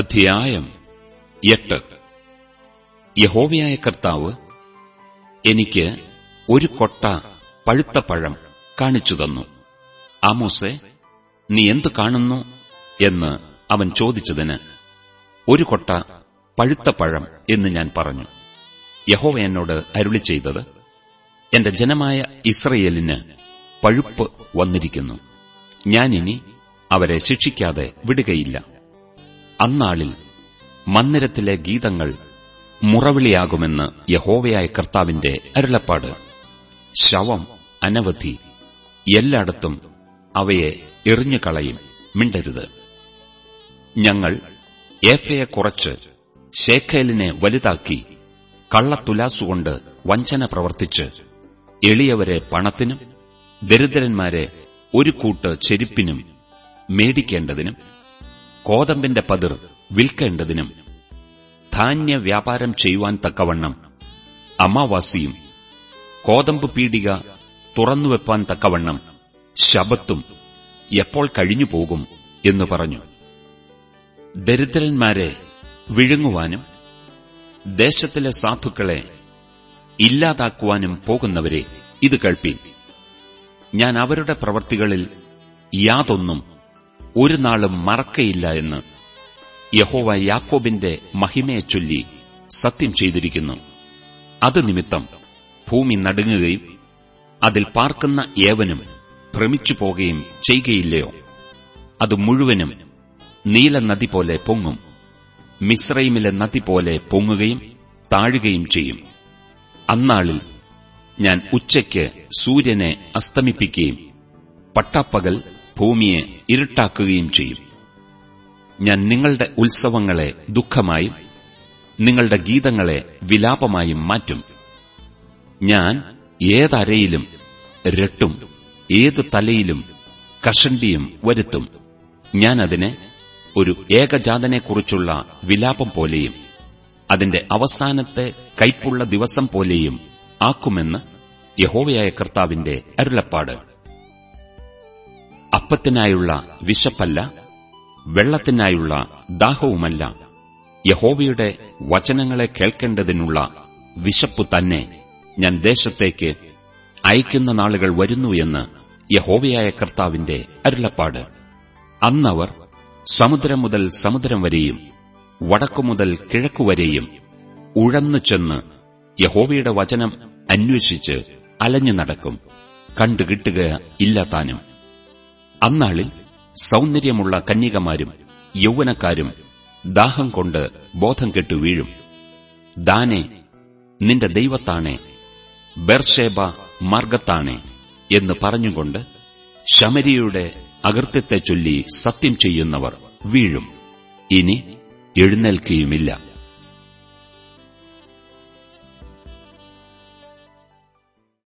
അധ്യായം എട്ട്. യഹോവയായ കർത്താവ് എനിക്ക് ഒരു കൊട്ട പഴുത്ത പഴം കാണിച്ചു തന്നു. ആമോസെ നീ എന്തു കാണുന്നു എന്ന് അവൻ ചോദിച്ചതിന് ഒരു കൊട്ട പഴുത്ത പഴം എന്ന് ഞാൻ പറഞ്ഞു. യഹോവ എന്നോട് അരുളി ചെയ്തത് എന്റെ ജനമായ ഇസ്രയേലിന് പഴുപ്പ് വന്നിരിക്കുന്നു. ഞാനിനി അവരെ ശിക്ഷിക്കാതെ വിടുകയില്ല. അന്നാളിൽ മന്ദിരത്തിലെ ഗീതങ്ങൾ മുറവിളിയാകുമെന്ന് യഹോവയായ കർത്താവിന്റെ അരുളപ്പാട്. ശവം അനവധി എല്ലായിടത്തും അവയെ എറിഞ്ഞുകളയും മിണ്ടരുത്. ഞങ്ങൾ ഏഫയെ കുറച്ച് ശേഖേലിനെ വലുതാക്കി കള്ളത്തുലാസുകൊണ്ട് വഞ്ചന പ്രവർത്തിച്ച് എളിയവരെ പണത്തിനും ദരിദ്രന്മാരെ ഒരു കൂട്ട് ചെരുപ്പിനും മേടിക്കേണ്ടതിനും കോതമ്പിന്റെ പതിർ വിൽക്കേണ്ടതിനും ധാന്യ വ്യാപാരം ചെയ്യുവാൻ തക്കവണ്ണം അമാവാസിയും കോതമ്പ് പീടിക തുറന്നുവെപ്പാൻ തക്കവണ്ണം ശബത്തും എപ്പോൾ കഴിഞ്ഞു പോകും എന്ന് പറഞ്ഞു. ദരിദ്രന്മാരെ വിഴുങ്ങുവാനും ദേശത്തിലെ സാധുക്കളെ ഇല്ലാതാക്കുവാനും പോകുന്നവരെ ഇത് കേൾപ്പീൻ. ഞാൻ അവരുടെ പ്രവൃത്തികളിൽ യാതൊന്നും ഒരു നാളും മറക്കയില്ല എന്ന് യഹോവ യാക്കോബിന്റെ മഹിമയെ ചൊല്ലി സത്യം ചെയ്തിരിക്കുന്നു. അത് നിമിത്തം ഭൂമി നടുങ്ങുകയും അതിൽ പാർക്കുന്ന ഏവനും ഭ്രമിച്ചു പോകുകയും ചെയ്യുകയില്ലയോ? അത് മുഴുവനും നീല നദി പോലെ പൊങ്ങും. മിശ്രൈമിലെ നദി പോലെ പൊങ്ങുകയും താഴുകയും ചെയ്യും. അന്നാളിൽ ഞാൻ ഉച്ചയ്ക്ക് സൂര്യനെ അസ്തമിപ്പിക്കുകയും പട്ടാപ്പകൽ ഭൂമിയെ ഇരുട്ടാക്കുകയും ചെയ്യും. ഞാൻ നിങ്ങളുടെ ഉത്സവങ്ങളെ ദുഃഖമായും നിങ്ങളുടെ ഗീതങ്ങളെ വിലാപമായും മാറ്റും. ഞാൻ ഏതരയിലും രട്ടും ഏത് തലയിലും കഷണ്ടിയും വരുത്തും. ഞാൻ അതിനെ ഒരു ഏകജാതനെക്കുറിച്ചുള്ള വിലാപം പോലെയും അതിന്റെ അവസാനത്തെ കൈപ്പുള്ള ദിവസം പോലെയും ആക്കുമെന്ന് യഹോവയായ കർത്താവിന്റെ അരുളപ്പാട്. അപ്പത്തിനായുള്ള വിശപ്പല്ല വെള്ളത്തിനായുള്ള ദാഹവുമല്ല. യഹോവയുടെ വചനങ്ങളെ കേൾക്കേണ്ടതിനുള്ള വിശപ്പു തന്നെ ഞാൻ ദേശത്തേക്ക് അയക്കുന്ന നാളുകൾ വരുന്നു എന്ന് യഹോവയായ കർത്താവിന്റെ അരുളപ്പാട്. അന്നവർ സമുദ്രം മുതൽ സമുദ്രം വരെയും വടക്കു മുതൽ കിഴക്കുവരെയും ഉഴന്നു ചെന്ന് യഹോവയുടെ വചനം അന്വേഷിച്ച് അലഞ്ഞു നടക്കും. കണ്ടുകിട്ടുക ഇല്ലാതാനും അന്നാളിൽ സൗന്ദര്യമുള്ള കന്യകമാരും യൗവനക്കാരും ദാഹം കൊണ്ട് ബോധം കെട്ടു വീഴും. ദാനെ നിന്റെ ദൈവത്താണേ ബെർഷേബ മാർഗത്താണേ എന്ന് പറഞ്ഞുകൊണ്ട് ശമരിയുടെ അകൃത്യത്തെ ചൊല്ലി സത്യം ചെയ്യുന്നവർ വീഴും. ഇനി എഴുന്നേൽക്കുകയുമില്ല